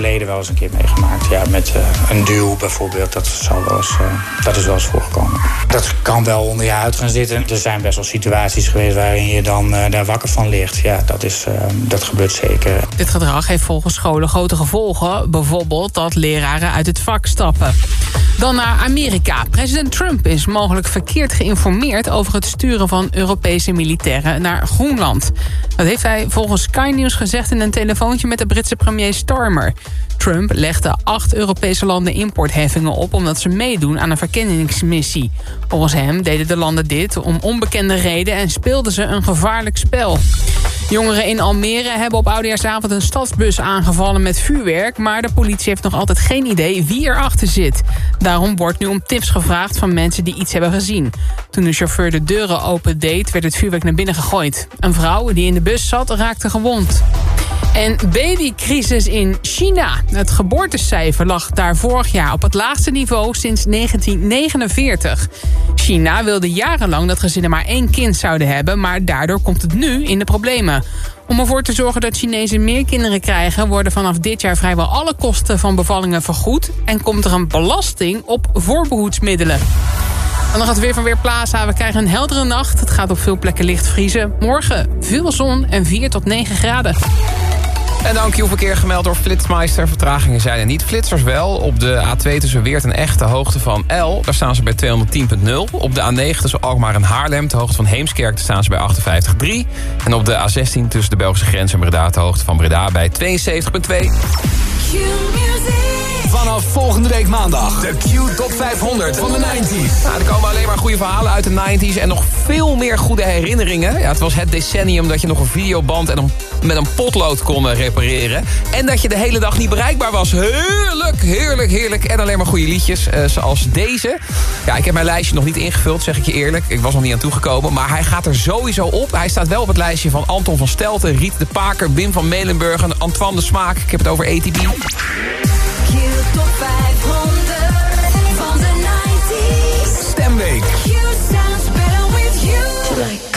verleden wel eens een keer meegemaakt. Ja, met uh, een duw bijvoorbeeld, dat, uh, dat is wel eens voorgekomen. Dat kan wel onder je huid gaan zitten. Er zijn best wel situaties geweest waarin je dan uh, daar wakker van ligt. Ja, dat, is, dat gebeurt zeker. Dit gedrag heeft volgens scholen grote gevolgen. Bijvoorbeeld dat leraren uit het vak stappen. Dan naar Amerika. President Trump is mogelijk verkeerd geïnformeerd... over het sturen van Europese militairen naar Groenland. Dat heeft hij volgens Sky News gezegd in een telefoontje... met de Britse premier Starmer. Trump legde acht Europese landen importheffingen op... omdat ze meedoen aan een verkenningsmissie. Volgens hem deden de landen dit om onbekende reden... en speelden ze een gevaarlijk spel. Jongeren in Almere hebben op Oudejaarsavond een stadsbus aangevallen met vuurwerk... maar de politie heeft nog altijd geen idee wie erachter zit. Daarom wordt nu om tips gevraagd van mensen die iets hebben gezien. Toen de chauffeur de deuren opendeed, werd het vuurwerk naar binnen gegooid. Een vrouw die in de bus zat, raakte gewond. En babycrisis in China. Het geboortecijfer lag daar vorig jaar op het laagste niveau sinds 1949. China wilde jarenlang dat gezinnen maar één kind zouden hebben... maar daardoor komt het nu in de problemen. Om ervoor te zorgen dat Chinezen meer kinderen krijgen... worden vanaf dit jaar vrijwel alle kosten van bevallingen vergoed... en komt er een belasting op voorbehoedsmiddelen. Dan nog het weer van Weerplaza. We krijgen een heldere nacht. Het gaat op veel plekken licht vriezen. Morgen veel zon en 4 tot 9 graden. En dan verkeer gemeld door Flitsmeister. Vertragingen zijn er niet. Flitsers wel. Op de A2 tussen Weert en Echte hoogte van L. Daar staan ze bij 210.0. Op de A9 tussen Alkmaar en Haarlem. De hoogte van Heemskerk daar staan ze bij 58.3. En op de A16 tussen de Belgische grens en Breda. De hoogte van Breda bij 72.2. Vanaf volgende week maandag. De Q Top 500 van de 90s. Nou, er komen alleen maar goede verhalen uit de 90s. En nog veel meer goede herinneringen. Ja, het was het decennium dat je nog een videoband en met een potlood kon eh, repareren. En dat je de hele dag niet bereikbaar was. Heerlijk, heerlijk, heerlijk. En alleen maar goede liedjes. Uh, zoals deze. Ja, ik heb mijn lijstje nog niet ingevuld, zeg ik je eerlijk. Ik was nog niet aan toegekomen. Maar hij gaat er sowieso op. Hij staat wel op het lijstje van Anton van Stelten, Riet de Paker, Wim van Melenburgen, Antoine de Smaak. Ik heb het over ATB. Top 500 van de 90s. Stemweek. Q sounds better with you.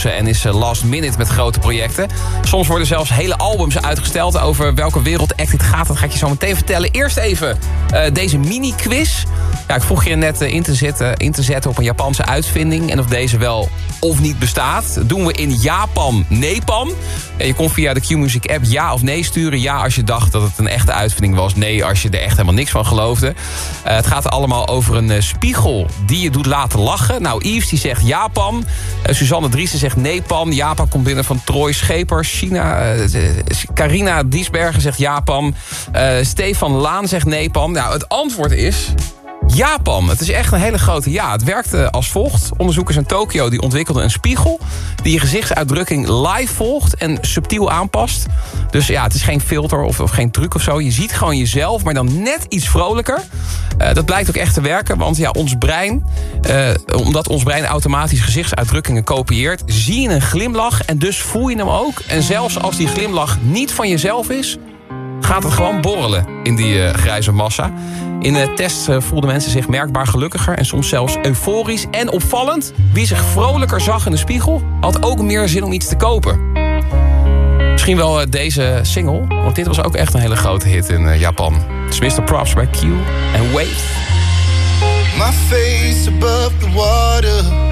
En is eh, last minute met grote projecten. Soms worden zelfs hele albums uitgesteld. Over welke wereldact dit gaat, dat ga ik je zo meteen vertellen. Eerst even eh, deze mini-quiz. Ja, ik vroeg je net eh, in, te zetten, in te zetten op een Japanse uitvinding... en of deze wel of niet bestaat. Dat doen we in Japan, Nepan. Je kon via de Q-Music app ja of nee sturen. Ja als je dacht dat het een echte uitvinding was. Nee als je er echt helemaal niks van geloofde. Eh, het gaat allemaal over een eh, spiegel die je doet laten lachen. Nou, Yves die zegt Japan. Eh, Suzanne Driessen zegt Nepan. Japan komt binnen van Troy Scheper. China. Carina Diesbergen zegt Japan. Stefan Laan zegt Nepan. Nou, het antwoord is... Japan. Het is echt een hele grote ja. Het werkte als volgt. Onderzoekers in Tokio die ontwikkelden een spiegel... die je gezichtsuitdrukking live volgt en subtiel aanpast. Dus ja, het is geen filter of, of geen truc of zo. Je ziet gewoon jezelf, maar dan net iets vrolijker. Eh, dat blijkt ook echt te werken, want ja, ons brein... eh, omdat ons brein automatisch gezichtsuitdrukkingen kopieert... zie je een glimlach en dus voel je hem ook. En zelfs als die glimlach niet van jezelf is gaat het gewoon borrelen in die eh, grijze massa. In de test eh, voelden mensen zich merkbaar gelukkiger... en soms zelfs euforisch en opvallend. Wie zich vrolijker zag in de spiegel... had ook meer zin om iets te kopen. Misschien wel eh, deze single, want dit was ook echt een hele grote hit in Japan. Het. Props bij Q en Wave. My face above the water.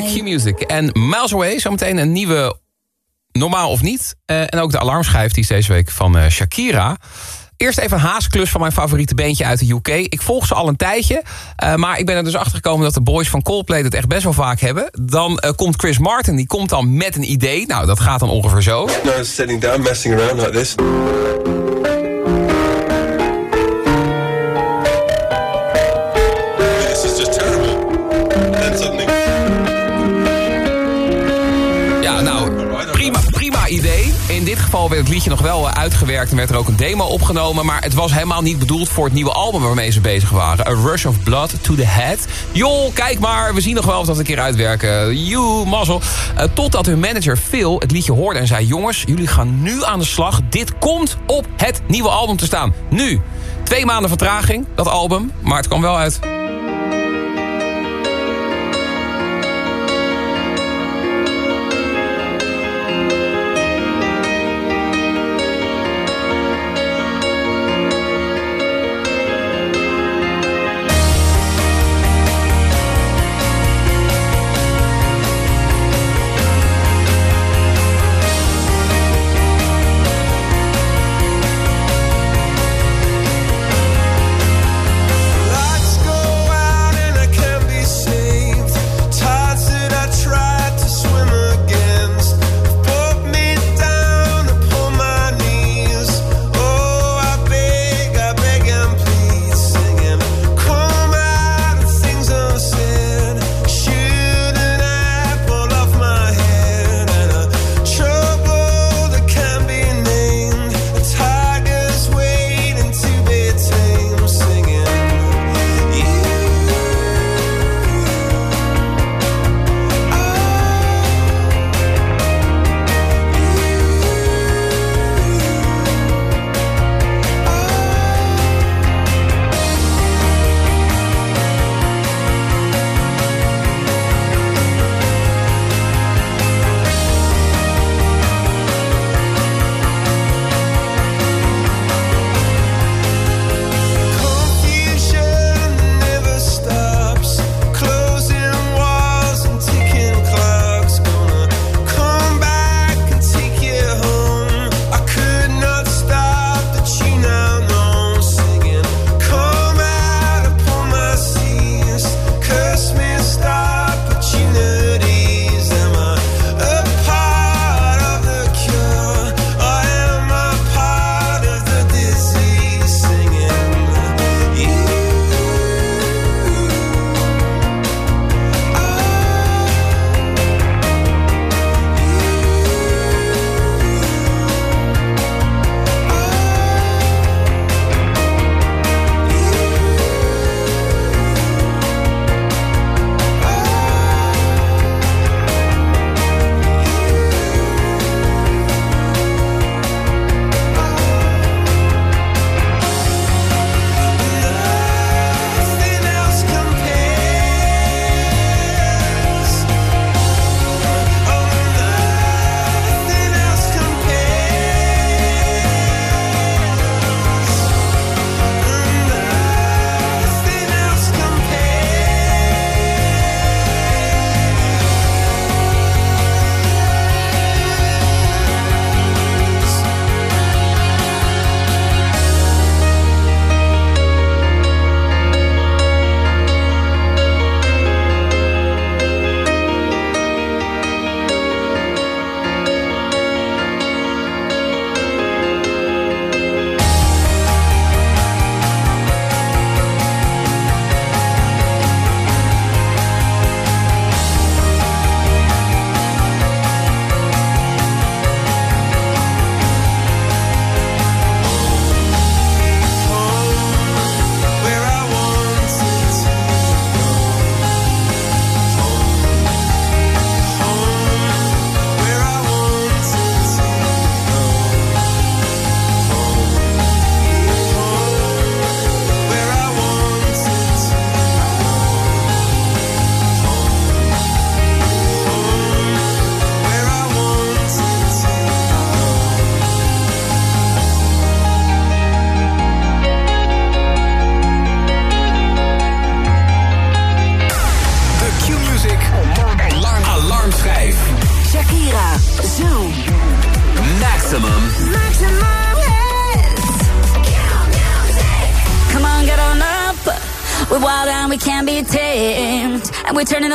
bij Q-Music. En Miles Away, zometeen een nieuwe Normaal of Niet. Eh, en ook de alarmschijf die is deze week van eh, Shakira. Eerst even een haasklus van mijn favoriete beentje uit de UK. Ik volg ze al een tijdje. eh, maar ik ben er dus achter gekomen dat de boys van Coldplay het echt best wel vaak hebben. Dan komt Chris Martin, die komt dan met een idee. Nou, dat gaat dan ongeveer zo. No sitting down, messing around like. This geval werd het liedje nog wel eh, uitgewerkt en werd er ook een demo opgenomen. Maar het was helemaal niet bedoeld voor het nieuwe album waarmee ze bezig waren. A Rush of Blood to the Head. Joh, kijk maar, we zien nog wel of dat een keer uitwerken. You, mazzel. Eh, totdat hun manager Phil het liedje hoorde en zei... jongens, jullie gaan nu aan de slag. Dit komt op het nieuwe album te staan. Nu. Twee maanden vertraging, dat album. Maar het kwam wel uit.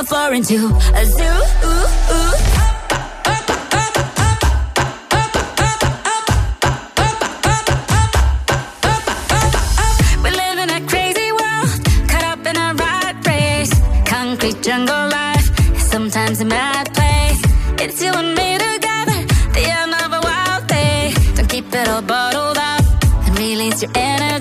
a foreign to a zoo. Ooh, ooh. Jungle life, sometimes a mad place. It's you and me together, the end of a wild day. Don't keep it all bottled up and release your energy.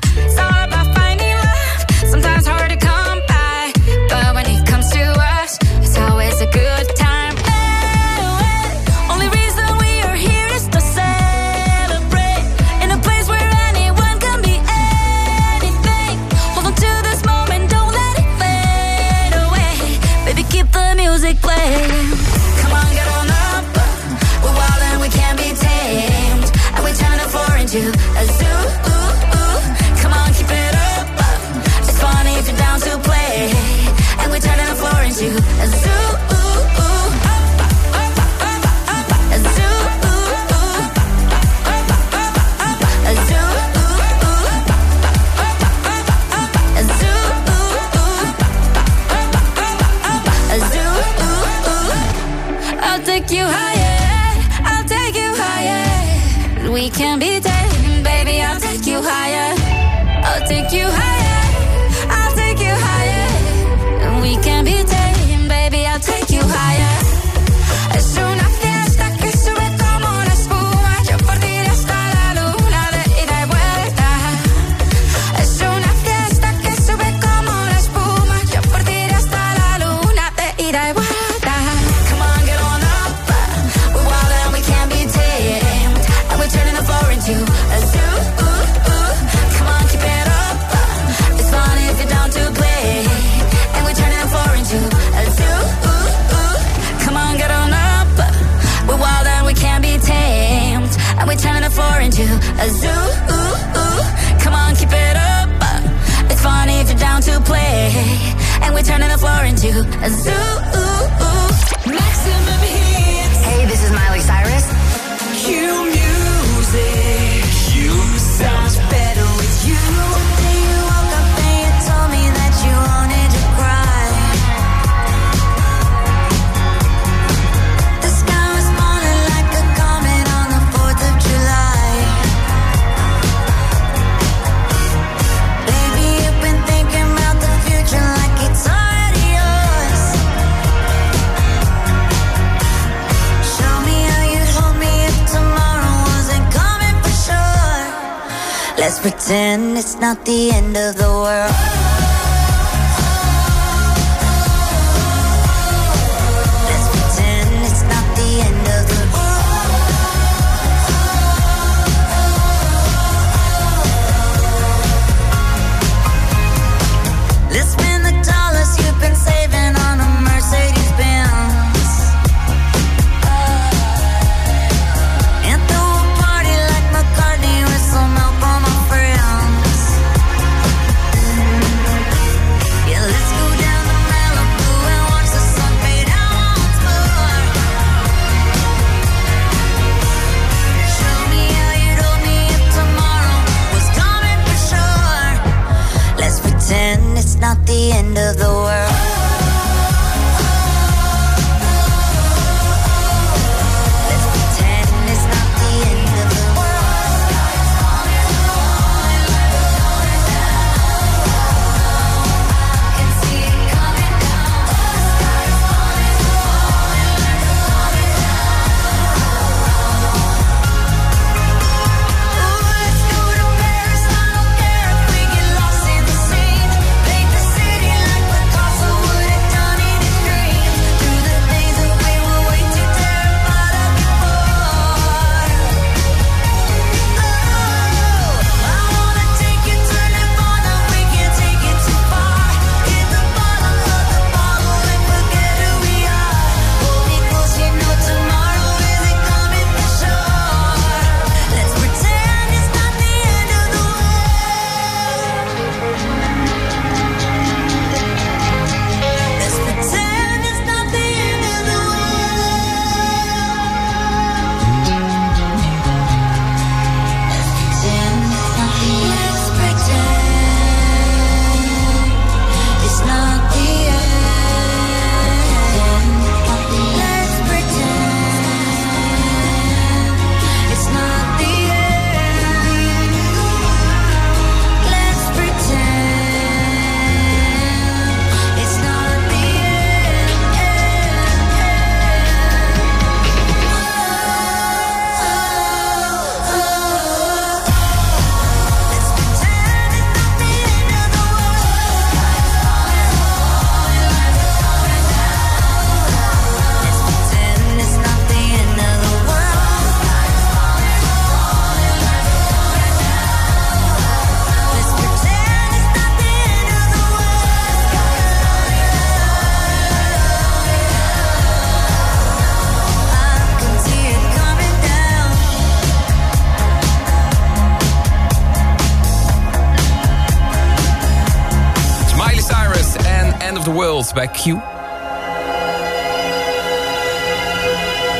Bij Q.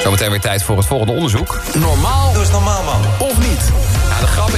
Zometeen weer tijd voor het volgende onderzoek. Normaal Doe eens normaal, man. of niet?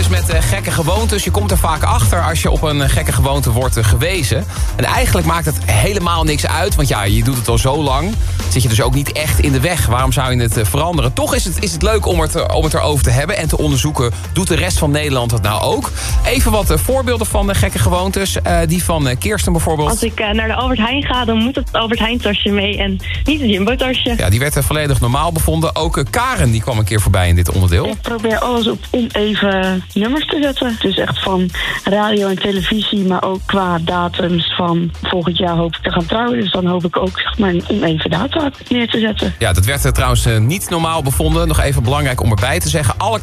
Met eh, gekke gewoontes. Je komt er vaak achter als je op een eh, gekke gewoonte wordt eh, gewezen. En eigenlijk maakt het helemaal niks uit. Want ja, je doet het al zo lang. Zit je dus ook niet echt in de weg. Waarom zou je het veranderen? Toch is het, is het leuk om het, om het erover te hebben. En te onderzoeken, doet de rest van Nederland het nou ook? Even wat eh, voorbeelden van de gekke gewoontes. Eh, die van eh, Kirsten bijvoorbeeld. Als ik naar de Albert Heijn ga, dan moet het Albert Heijn tasje mee en niet het Jumbo tasje. Ja, die werd volledig normaal bevonden. Ook Karen die kwam een keer voorbij in dit onderdeel. Ik probeer alles op oneven nummers te zetten. Dus echt van radio en televisie, maar ook qua datums van volgend jaar hoop ik te gaan trouwen. Dus dan hoop ik ook zeg maar, een oneven data neer te zetten. Ja, dat werd eh, trouwens eh, niet normaal bevonden. Nog even belangrijk om erbij te zeggen. Alle,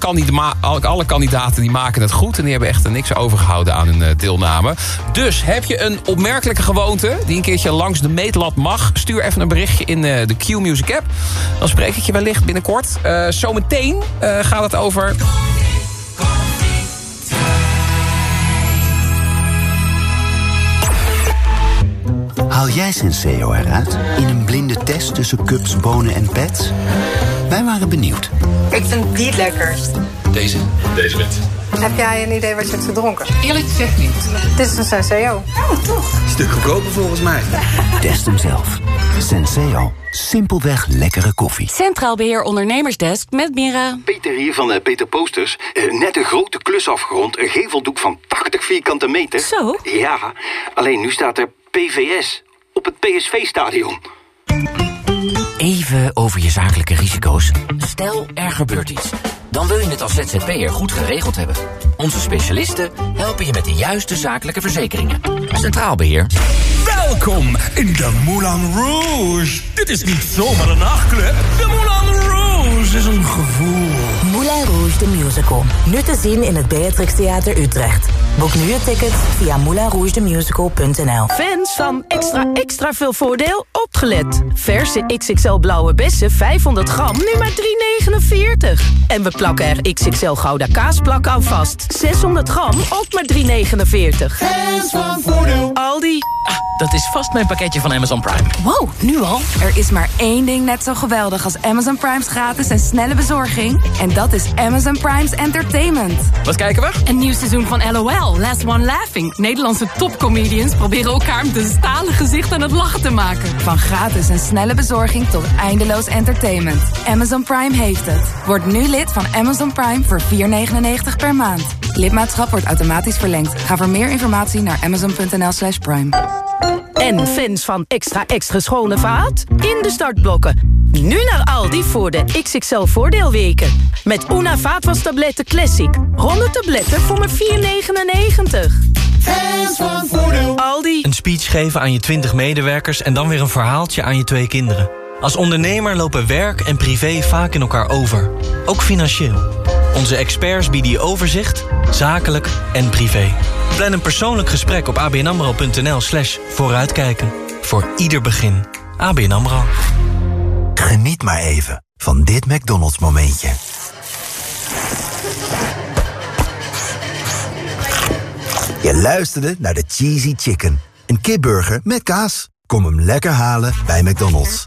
alle, kandidaten die maken het goed. En die hebben echt niks overgehouden aan hun eh, deelname. Dus heb je een opmerkelijke gewoonte... die een keertje langs de meetlat mag... stuur even een berichtje in de Q-Music app. Dan spreek ik je wellicht binnenkort. Zometeen gaat het over... Haal jij Senseo eruit in een blinde test tussen cups, bonen en pets? Wij waren benieuwd. Ik vind die het lekkerst. Deze? Deze wit. Heb jij een idee wat je hebt gedronken? Eerlijk gezegd niet. Dit is een Senseo. Oh, toch? Stuk goedkoper volgens mij. Test hem zelf. Senseo. Simpelweg lekkere koffie. Centraal Beheer Ondernemersdesk met Mira. Peter hier van eh, Peter Posters. Eh, net een grote klus afgerond. Een geveldoek van 80 vierkante meter. Zo? Ja, alleen nu staat er PVS op het PSV-stadion. Even over je zakelijke risico's. Stel, er gebeurt iets. Dan wil je het als ZZP'er goed geregeld hebben. Onze specialisten helpen je met de juiste zakelijke verzekeringen. Centraal Beheer. Welkom in de Moulin Rouge. Dit is niet zomaar een nachtclub. De Moulin Rouge is een gevoel. Moulin Rouge the Musical. Nu te zien in het Beatrix Theater Utrecht. Boek nu je ticket via moulinrougethemusical.nl Fans van extra extra veel voordeel opgelet. Verse XXL blauwe bessen 500 gram nu maar 3,49. En we plakken er XXL gouda kaasplak aan vast. 600 gram ook maar 3,49. Fans van voordeel. Aldi. Dat is vast mijn pakketje van Amazon Prime. Wow, nu al? Er is maar één ding net zo geweldig als Amazon Prime's gratis en snelle bezorging. En dat is Amazon Prime's Entertainment. Wat kijken we? Een nieuw seizoen van LOL, Last One Laughing. Nederlandse topcomedians proberen elkaar met een stalen gezicht aan het lachen te maken. Van gratis en snelle bezorging tot eindeloos entertainment. Amazon Prime heeft het. Word nu lid van Amazon Prime voor 4,99 per maand. Lidmaatschap wordt automatisch verlengd. Ga voor meer informatie naar amazon.nl slash prime. En fans van extra extra schone vaat? In de startblokken. Nu naar Aldi voor de XXL voordeelweken. Met Una vaatwastabletten Classic. 100 tabletten voor maar 4,99. Fans van voordeel. Aldi. Een speech geven aan je 20 medewerkers en dan weer een verhaaltje aan je twee kinderen. Als ondernemer lopen werk en privé vaak in elkaar over. Ook financieel. Onze experts bieden je overzicht, zakelijk en privé. Plan een persoonlijk gesprek op abnamro.nl slash vooruitkijken. Voor ieder begin. ABN AMRO. Geniet maar even van dit McDonald's momentje. Je luisterde naar de Cheesy Chicken. Een kipburger met kaas. Kom hem lekker halen bij McDonald's.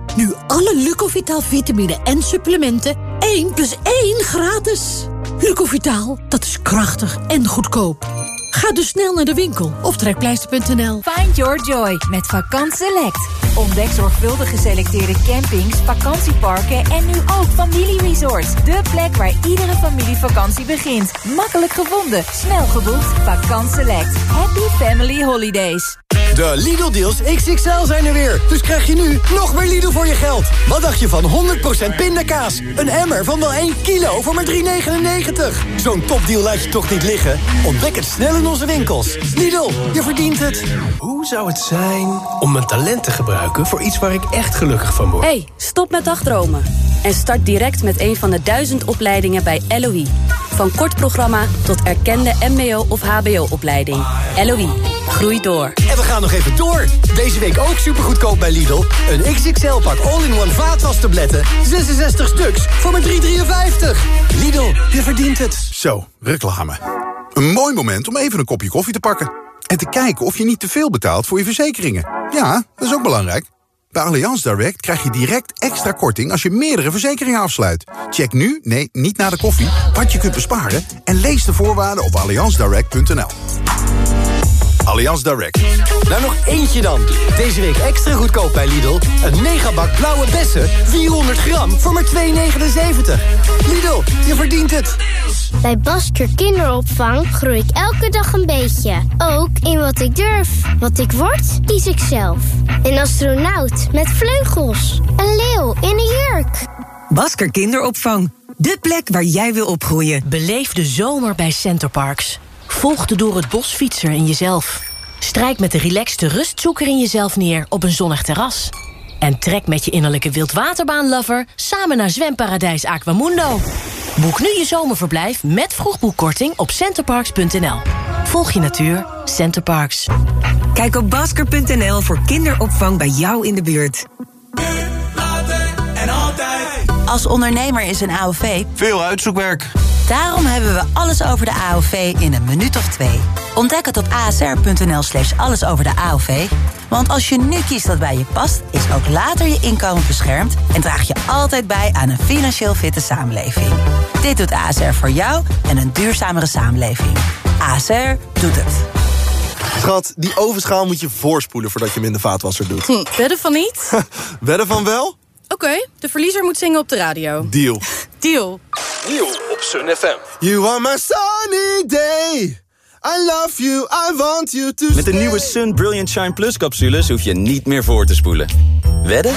Nu alle Lucovitaal vitamine en supplementen 1 plus 1 gratis. Lucovitaal, dat is krachtig en goedkoop. Ga dus snel naar de winkel of trekpleister.nl. Find your joy met Vakant Select. Ontdek zorgvuldig geselecteerde campings, vakantieparken en nu ook familieresorts. De plek waar iedere familievakantie begint. Makkelijk gevonden, snel geboekt. Vakant Select. Happy Family Holidays. De Lidl-deals XXL zijn er weer. Dus krijg je nu nog meer Lidl voor je geld. Wat dacht je van 100% pindakaas? Een emmer van wel 1 kilo voor maar 3,99. Zo'n topdeal laat je toch niet liggen? Ontdek het snel in onze winkels. Lidl, je verdient het. Hoe zou het zijn om mijn talent te gebruiken voor iets waar ik echt gelukkig van word? hey, stop met dagdromen. En start direct met een van de duizend opleidingen bij LOE. Van kort programma tot erkende mbo- of hbo-opleiding. LOE, groei door. En we gaan nog even door. Deze week ook supergoedkoop bij Lidl. Een XXL-pak all-in-one vaatwastabletten. 66 stuks voor maar 3,53. Lidl, je verdient het. Zo, reclame. Een mooi moment om even een kopje koffie te pakken. En te kijken of je niet te veel betaalt voor je verzekeringen. Ja, dat is ook belangrijk. Bij Allianz Direct krijg je direct extra korting als je meerdere verzekeringen afsluit. Check nu, nee, niet na de koffie, wat je kunt besparen... en lees de voorwaarden op allianzdirect.nl. Allianz Direct. Nou, nog eentje dan. Deze week extra goedkoop bij Lidl. Een megabak blauwe bessen, 400 gram, voor maar 2,79. Lidl, je verdient het. Bij Basker Kinderopvang groei ik elke dag een beetje. Ook in wat ik durf. Wat ik word, kies ik zelf. Een astronaut met vleugels. Een leeuw in een jurk. Basker Kinderopvang. De plek waar jij wil opgroeien. Beleef de zomer bij Centerparks. Volg de door het bos fietser in jezelf. Strijk met de relaxte rustzoeker in jezelf neer op een zonnig terras. En trek met je innerlijke wildwaterbaanlover samen naar zwemparadijs Aquamundo. Boek nu je zomerverblijf met vroegboekkorting op centerparks.nl. Volg je natuur, Centerparks. Kijk op basker.nl voor kinderopvang bij jou in de buurt. Als ondernemer is een AOV Veel uitzoekwerk. Daarom hebben we alles over de AOV in een minuut of twee. Ontdek het op asr.nl slash alles over de AOV. Want als je nu kiest wat bij je past, is ook later je inkomen beschermd... en draag je altijd bij aan een financieel fitte samenleving. Dit doet ASR voor jou en een duurzamere samenleving. ASR doet het. Schat, die ovenschaal moet je voorspoelen voordat je hem in de vaatwasser doet. Hm, wedden van niet? Wedden van wel? Oké, de verliezer moet zingen op de radio. Deal. Deal. Deal op Sun FM. You are my sunny day. I love you, I want you to Met de nieuwe Sun Brilliant Shine Plus capsules hoef je niet meer voor te spoelen. Wedden?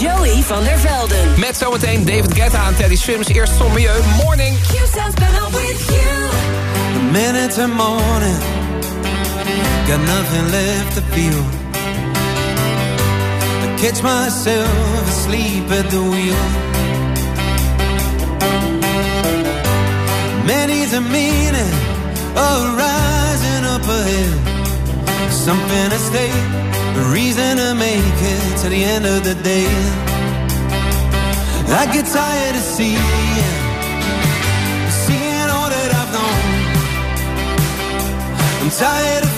Joey van der Velden. Met zometeen David Guetta en Teddy Swims. Eerst Son Milieu, Morning. A minute to morning, got nothing left to feel. Catch myself asleep at the wheel. Many's a meaning of rising up ahead. Something to stay, a reason to make it to the end of the day. I get tired of seeing, seeing all that I've known. I'm tired of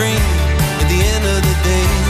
Dream at the end of the day.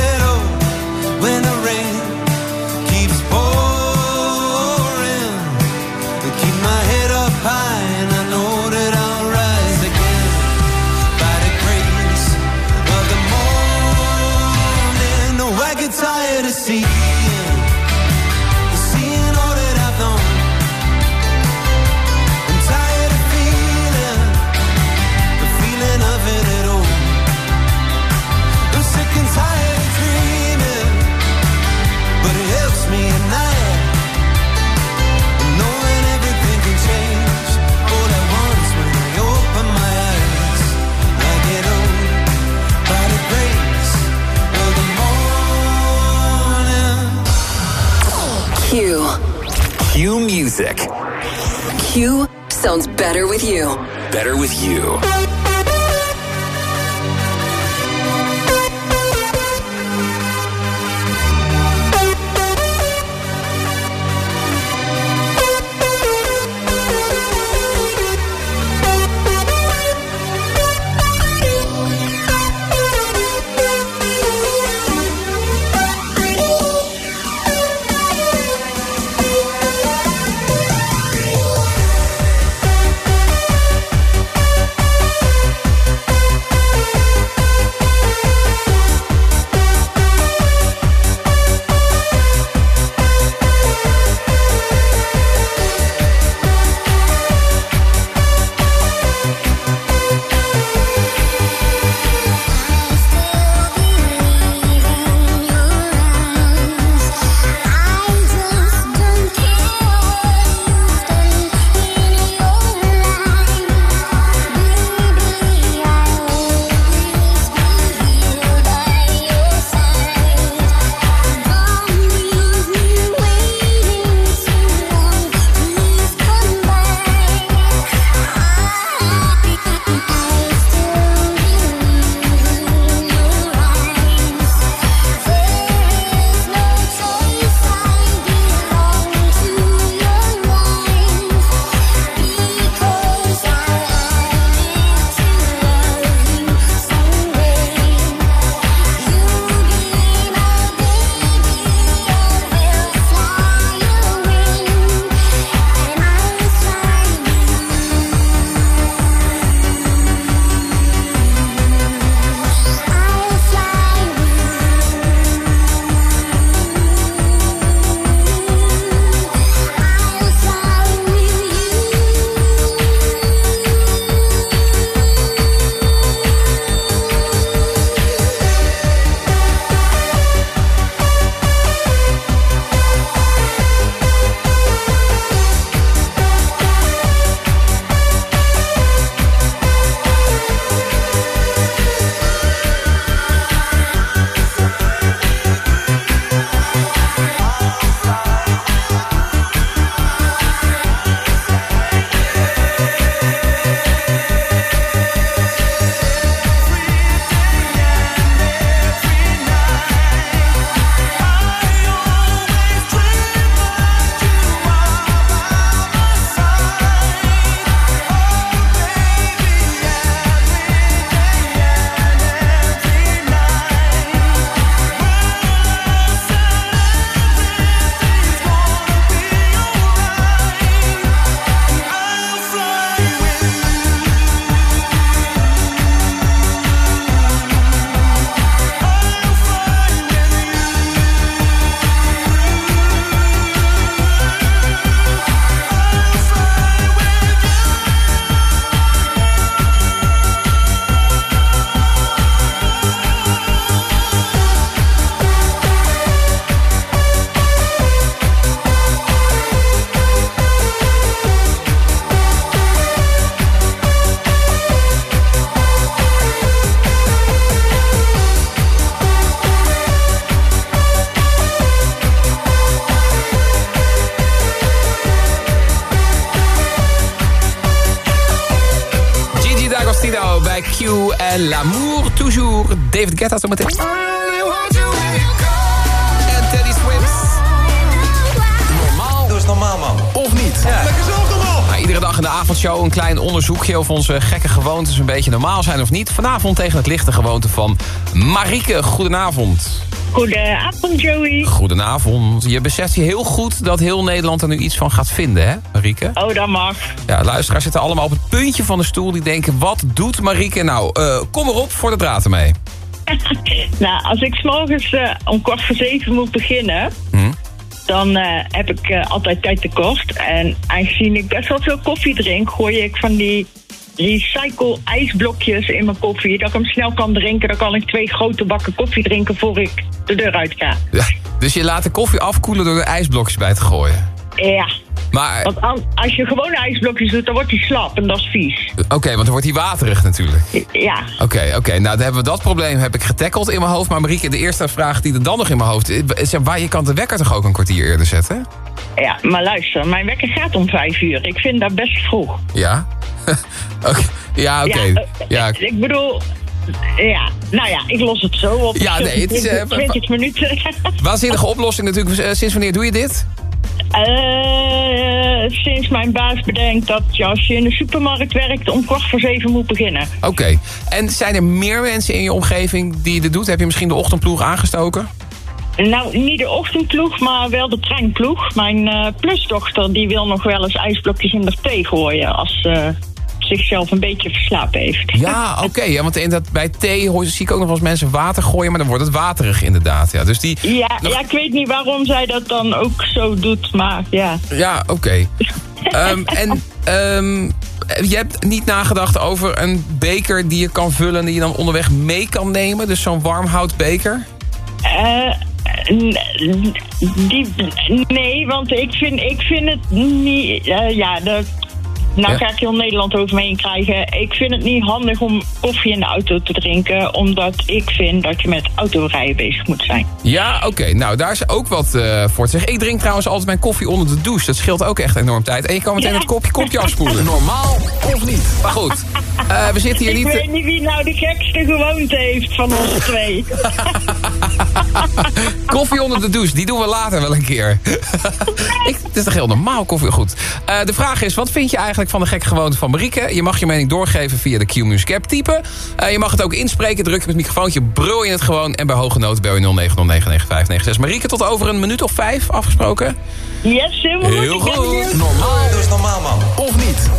Q sounds better with you. Better with you. Guetta zometeen. En Teddy Swims. Normaal. Eens normaal, man. Of niet? Lekker zelf normaal. Nou, iedere dag in de avondshow een klein onderzoekje... of onze gekke gewoontes een beetje normaal zijn of niet. Vanavond tegen het lichte gewoonte van Marieke. Goedenavond. Goedenavond, Joey. Goedenavond. Je beseft je heel goed dat heel Nederland er nu iets van gaat vinden, hè, Marieke? Oh, dat mag. Ja, luisteraars zitten allemaal op het puntje van de stoel. Die denken, wat doet Marieke nou? Eh, kom erop voor de draad ermee. nou, als ik 's morgens eh, om kwart voor zeven moet beginnen... Hm? dan eh, heb ik eh, altijd tijd tekort. En aangezien ik best wel veel koffie drink... gooi ik van die recycle ijsblokjes in mijn koffie... dat ik hem snel kan drinken. Dan kan ik twee grote bakken koffie drinken voor ik de deur uit ga. Ja, dus je laat de koffie afkoelen door er ijsblokjes bij te gooien. Ja. Maar, Want an- als je gewone ijsblokjes doet, dan wordt die slap en dat is vies. oké, want dan wordt hij waterig natuurlijk. Ja. Oké, oké. Nou, dan hebben we dat probleem heb ik getackeld in mijn hoofd. Maar Marieke, de eerste vraag die er dan nog in mijn hoofd is... waar je kan de wekker toch ook een kwartier eerder zetten? Ja, maar luister, mijn wekker gaat om vijf uur. Ik vind dat best vroeg. Ja? Ja, oké. Ja, Ja, eh, Ik bedoel, ja, nou ja, ik los het zo op. Ja, nee, het is, eh, 20 minuten. waanzinnige oplossing natuurlijk. Eh, Sinds wanneer doe je dit? Eh, sinds mijn baas bedenkt dat je als je in de supermarkt werkt om kwart voor zeven moet beginnen. Oké. En zijn er meer mensen in je omgeving die dit doet? Heb je misschien de ochtendploeg aangestoken? Nou, niet de ochtendploeg, maar wel de treinploeg. Mijn eh, plusdochter die wil nog wel eens ijsblokjes in de thee gooien als ze zichzelf een beetje verslapen heeft. Ja, oké. ja, want inderdaad, bij thee hoor, zie ik ook nog wel eens mensen water gooien... maar dan wordt het waterig inderdaad. Ja, dus die, Ja, ja, ik weet niet waarom zij dat dan ook zo doet, maar ja. Ja, oké. Ehm, en ehm, je hebt niet nagedacht over een beker die je kan vullen... en die je dan onderweg mee kan nemen? Dus zo'n warmhoutbeker? N- die, nee, want ik vind, ik vind het niet... eh, ja, de, nou Ja. ga ik heel Nederland over me heen krijgen. Ik vind het niet handig om koffie in de auto te drinken... omdat ik vind dat je met autorijden bezig moet zijn. Ja, oké. Nou, daar is ook wat eh, voor te zeggen. Ik drink trouwens altijd mijn koffie onder de douche. Dat scheelt ook echt enorm tijd. En je kan meteen het kopje, kopje afspoelen. Normaal of niet? Maar goed, eh, we zitten hier ik niet... weet niet wie nou de gekste gewoonte heeft van ons twee. Koffie onder de douche, die doen we later wel een keer. ik, het is toch heel normaal koffie? Goed. Eh, de vraag is, wat vind je eigenlijk van de gekke gewoonte van Marieke? Je mag je mening doorgeven via de Q-Music app typen. Eh, je mag het ook inspreken, druk je op het microfoontje, brul je het gewoon... en bij hoge nood bel je 09099596. Marieke, tot over een minuut of vijf afgesproken? Yes, helemaal goed. Heel goed. Normaal. Dat is normaal, man. Of niet?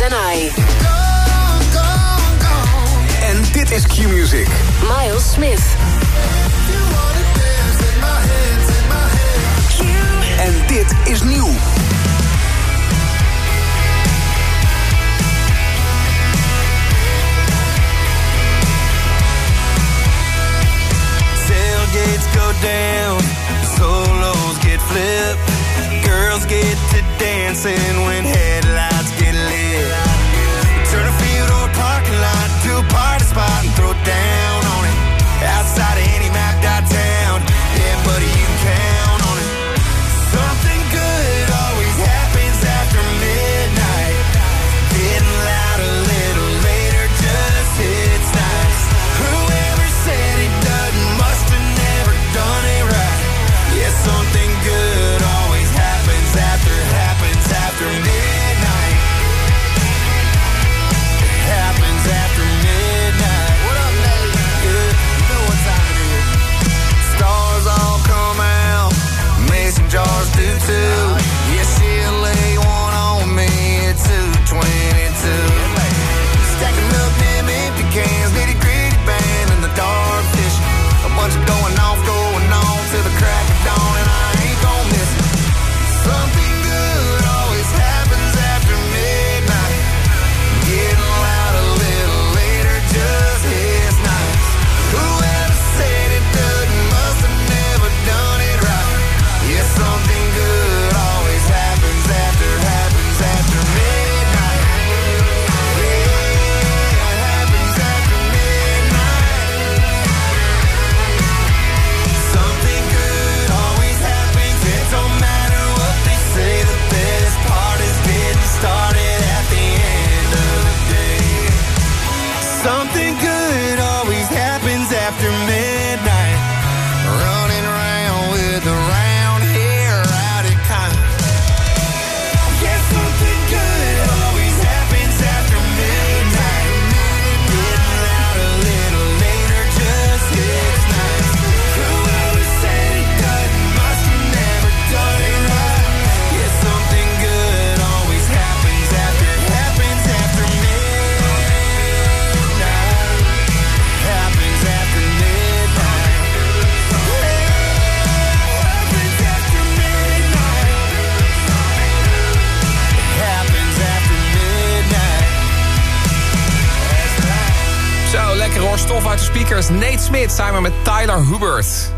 En and I. En dit is Q-Music. Miles Smith. En dit is nieuw. Tailgates go down, solos get flipped, girls get to dancing when headlights hardest spot and throw down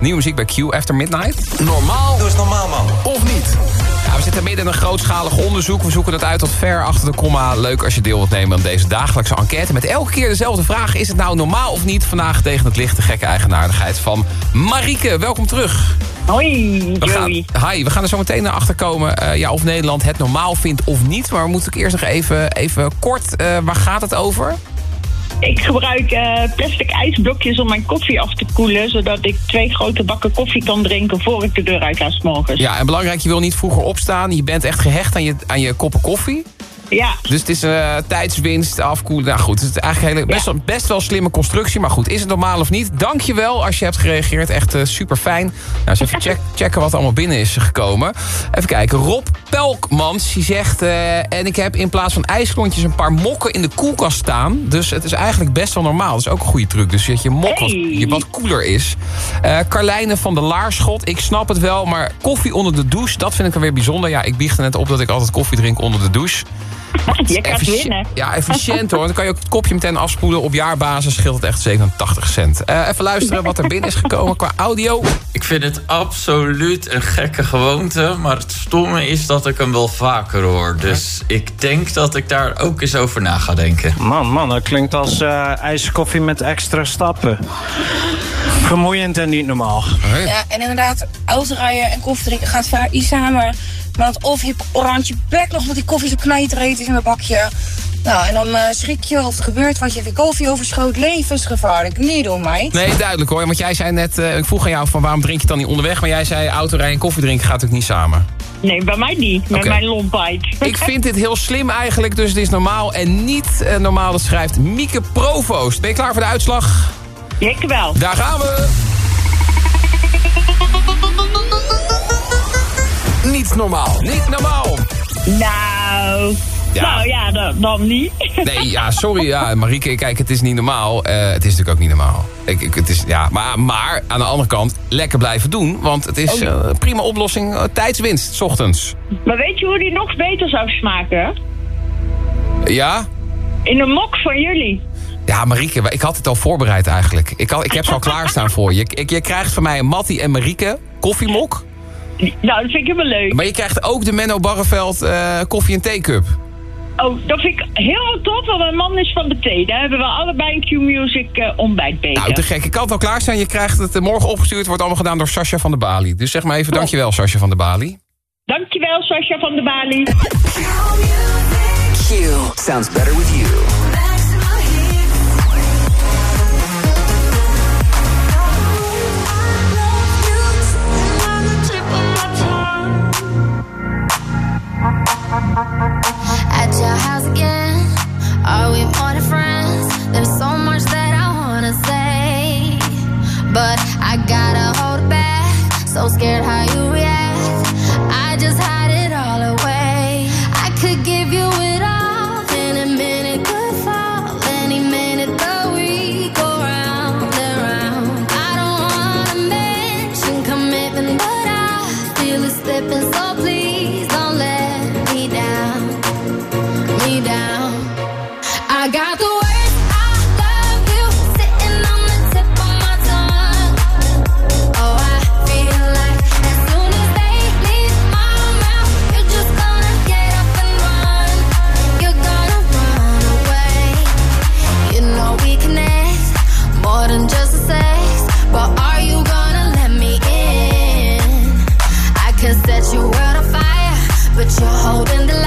Nieuwe muziek bij Q After Midnight. Normaal. Doe eens normaal, man. Of niet? Ja, we zitten midden in een grootschalig onderzoek. We zoeken het uit tot ver achter de komma. Leuk als je deel wilt nemen aan deze dagelijkse enquête. Met elke keer dezelfde vraag. Is het nou normaal of niet? Vandaag tegen het licht de gekke eigenaardigheid van Marieke. Welkom terug. Hoi, We gaan, hi, we gaan er zo meteen naar achter komen eh, ja, of Nederland het normaal vindt of niet. Maar we moeten ook eerst nog even, even kort, eh, waar gaat het over? Ik gebruik eh, plastic ijsblokjes om mijn koffie af te koelen... zodat ik twee grote bakken koffie kan drinken voor ik de deur uit ga morgens. Ja, en belangrijk, je wil niet vroeger opstaan. Je bent echt gehecht aan je, aan je koppen koffie. Ja. Dus het is eh, tijdswinst, afkoelen. Nou goed, het is eigenlijk hele, best, wel, best wel een slimme constructie. Maar goed, is het normaal of niet? Dank je wel als je hebt gereageerd. Echt super fijn. Nou, eens even check, checken wat er allemaal binnen is gekomen. Even kijken. Rob Pelkmans, die zegt... eh, en ik heb in plaats van ijsklontjes een paar mokken in de koelkast staan. Dus het is eigenlijk best wel normaal. Dat is ook een goede truc. Dus dat je mok wat, je wat koeler is. Eh Carlijne van de Laarschot, ik snap het wel. Maar koffie onder de douche, dat vind ik dan weer bijzonder. Ja, ik biecht er net op dat ik altijd koffie drink onder de douche. Je gaat Effici- winnen. Ja, efficiënt hoor. Dan kan je ook het kopje meteen afspoelen. Op jaarbasis scheelt het echt 87 cent. Eh, even luisteren wat er binnen is gekomen qua audio. Ik vind het absoluut een gekke gewoonte. Maar het stomme is dat ik hem wel vaker hoor. Dus ik denk dat ik daar ook eens over na ga denken. Man, man, dat klinkt als eh ijskoffie met extra stappen. Vermoeiend en niet normaal. Ja, en inderdaad, autorijden en koffie drinken gaat vaak niet samen. Want of je oranje bek nog, omdat die koffie zo knijterheet is in mijn bakje. Nou, en dan eh, schrik je of het gebeurt wat je hebt koffie overschoot. Levensgevaarlijk, niet door mij. Nee, duidelijk hoor. Want jij zei net, eh, ik vroeg aan jou van waarom drink je het dan niet onderweg. Maar jij zei autorijden en koffie drinken gaat natuurlijk niet samen. Nee, bij mij niet. Met mijn lompheid. Ik vind dit heel slim eigenlijk, dus het is normaal en niet eh, normaal. Dat schrijft Mieke Provoost. Ben je klaar voor de uitslag? Ik wel. Daar gaan we. Niet normaal. Niet normaal. Nou... Ja. Nou ja, dan, dan niet. Nee, ja, sorry. Ja, Marieke, kijk, het is niet normaal. Eh, het is natuurlijk ook niet normaal. Ik, ik, het is, ja, maar, maar aan de andere kant, lekker blijven doen. Want het is Oh. eh, een prima oplossing. eh, tijdswinst, 's ochtends. Maar weet je hoe die nog beter zou smaken? Ja? In een mok van jullie. Ja, Marieke, ik had het al voorbereid eigenlijk. Ik, had, ik heb ze al klaarstaan voor je. Ik, je krijgt van mij een Mattie en Marieke koffiemok. Nou, dat vind ik helemaal leuk. Maar je krijgt ook de Menno Barreveld eh, koffie- en theecup. Oh, dat vind ik heel tof, want mijn man is van de thee. Daar hebben we allebei een Q-Music eh, ontbijtbeker. Nou, te gek. Ik kan het al klaarstaan. Je krijgt het eh, morgen opgestuurd. wordt allemaal gedaan door Sascha van der Bali. Dus zeg maar even dankjewel, Sascha van der Bali. Dankjewel, Sascha van de Bali. Q sounds better with you. At your house again, are we more than friends? There's so much that I wanna say, but I gotta hold back. So scared how you holding the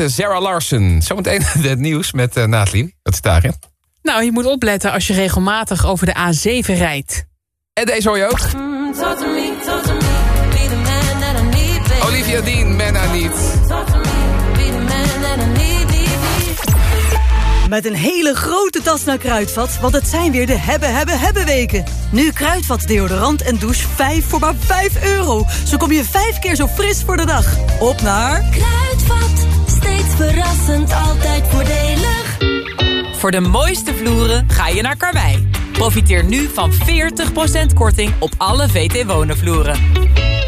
met eh, Sarah Larsen. Zometeen het nieuws met Nathalie. Wat is daarin? Nou, je moet opletten als je regelmatig over de A7 rijdt. En deze hoor je ook. Olivia Dean, Menna niet. Met een hele grote tas naar Kruidvat, want het zijn weer de hebben, hebben, hebben weken. Nu Kruidvat deodorant en douche 5 voor maar 5 euro. Zo kom je vijf keer zo fris voor de dag. Op naar... Kruidvat, verrassend, altijd voordelig. Voor de mooiste vloeren ga je naar Karwei. Profiteer nu van 40% korting op alle VT Wonen vloeren.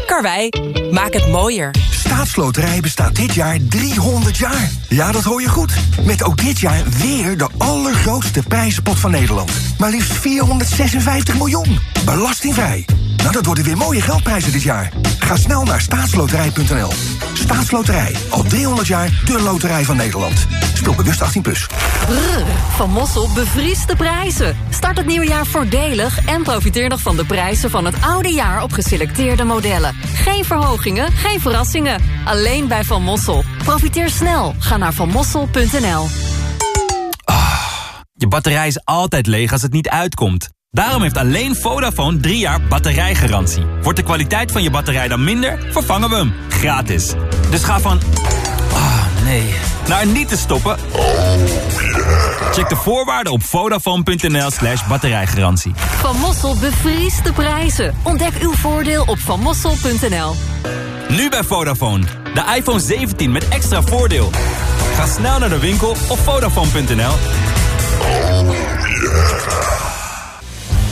Karwei, maak het mooier. Staatsloterij bestaat dit jaar 300 jaar. Ja, dat hoor je goed. Met ook dit jaar weer de allergrootste prijzenpot van Nederland. Maar liefst 456 miljoen. Belastingvrij. Nou, dat worden weer mooie geldprijzen dit jaar. Ga snel naar staatsloterij.nl. Staatsloterij. Al 300 jaar de loterij van Nederland. Speel bewust 18+. Plus. Brrr, Van Mossel bevriest de prijzen. Start het nieuwe jaar voordelig en profiteer nog van de prijzen van het oude jaar op geselecteerde modellen. Geen verhogingen, geen verrassingen. Alleen bij Van Mossel. Profiteer snel. Ga naar vanmossel.nl. Je batterij is altijd leeg als het niet uitkomt. Daarom heeft alleen Vodafone 3 jaar batterijgarantie. Wordt de kwaliteit van je batterij dan minder, vervangen we hem. Gratis. Dus ga van... Ah, nee. Naar niet te stoppen. Check de voorwaarden op vodafone.nl slash batterijgarantie. Van Mossel bevriest de prijzen. Ontdek uw voordeel op vanmossel.nl. Nu bij Vodafone. De iPhone 17 met extra voordeel. Ga snel naar de winkel op vodafone.nl.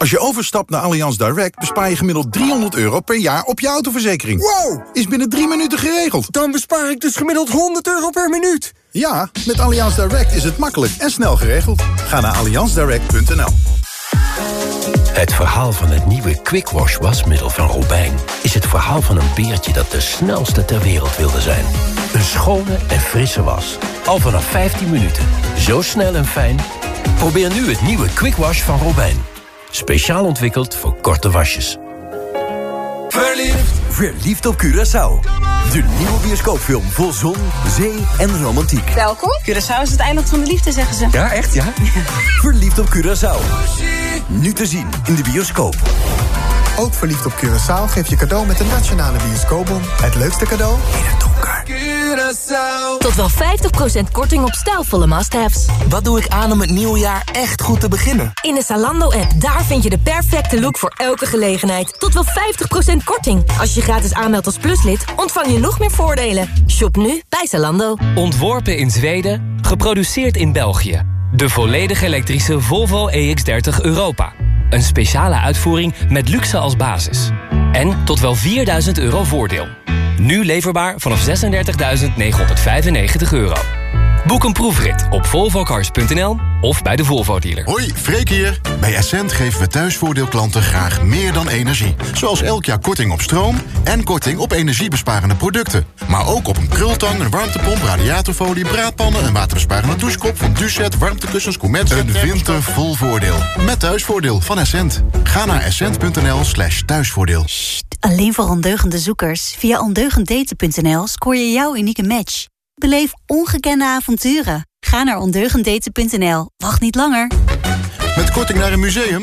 Als je overstapt naar Allianz Direct bespaar je gemiddeld 300 euro per jaar op je autoverzekering. Wow! Is binnen drie minuten geregeld. Dan bespaar ik dus gemiddeld 100 euro per minuut. Ja, met Allianz Direct is het makkelijk en snel geregeld. Ga naar allianzdirect.nl Het verhaal van het nieuwe Quick Wash wasmiddel van Robijn... is het verhaal van een beertje dat de snelste ter wereld wilde zijn. Een schone en frisse was. Al vanaf 15 minuten. Zo snel en fijn. Probeer nu het nieuwe Quick Wash van Robijn. Speciaal ontwikkeld voor korte wasjes. Verliefd. Verliefd op Curaçao. De nieuwe bioscoopfilm vol zon, zee en romantiek. Welkom. Curaçao is het eiland van de liefde, zeggen ze. Ja, echt ja? Verliefd op Curaçao. Nu te zien in de bioscoop. Ook verliefd op Curaçao geef je cadeau met de Nationale Bioscoopbon. Het leukste cadeau in het donker. Tot wel 50% korting op stijlvolle must-haves. Wat doe ik aan om het nieuwe jaar echt goed te beginnen? In de Zalando-app, daar vind je de perfecte look voor elke gelegenheid. Tot wel 50% korting. Als je je gratis aanmeldt als pluslid, ontvang je nog meer voordelen. Shop nu bij Zalando. Ontworpen in Zweden, geproduceerd in België. De volledig elektrische Volvo EX30 Europa. Een speciale uitvoering met luxe als basis. En tot wel 4000 euro voordeel. Nu leverbaar vanaf 36.995 euro. Boek een proefrit op volvocars.nl of bij de Volvo dealer. Hoi, Freek hier. Bij Essent geven we thuisvoordeelklanten graag meer dan energie. Zoals elk jaar korting op stroom en korting op energiebesparende producten. Maar ook op een krultang, een warmtepomp, radiatorfolie, braadpannen... een waterbesparende douchekop van Ducet, warmtekussens, Comet... Een winter vol voordeel. Met thuisvoordeel van Essent. Ga naar essent.nl slash thuisvoordeel. Alleen voor ondeugende zoekers. Via ondeugenddaten.nl scoor je jouw unieke match. Beleef ongekende avonturen. Ga naar ondeugenddaten.nl. Wacht niet langer. Met korting naar een museum?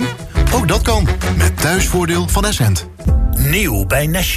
Ook dat kan. Met thuisvoordeel van Essent. Nieuw bij National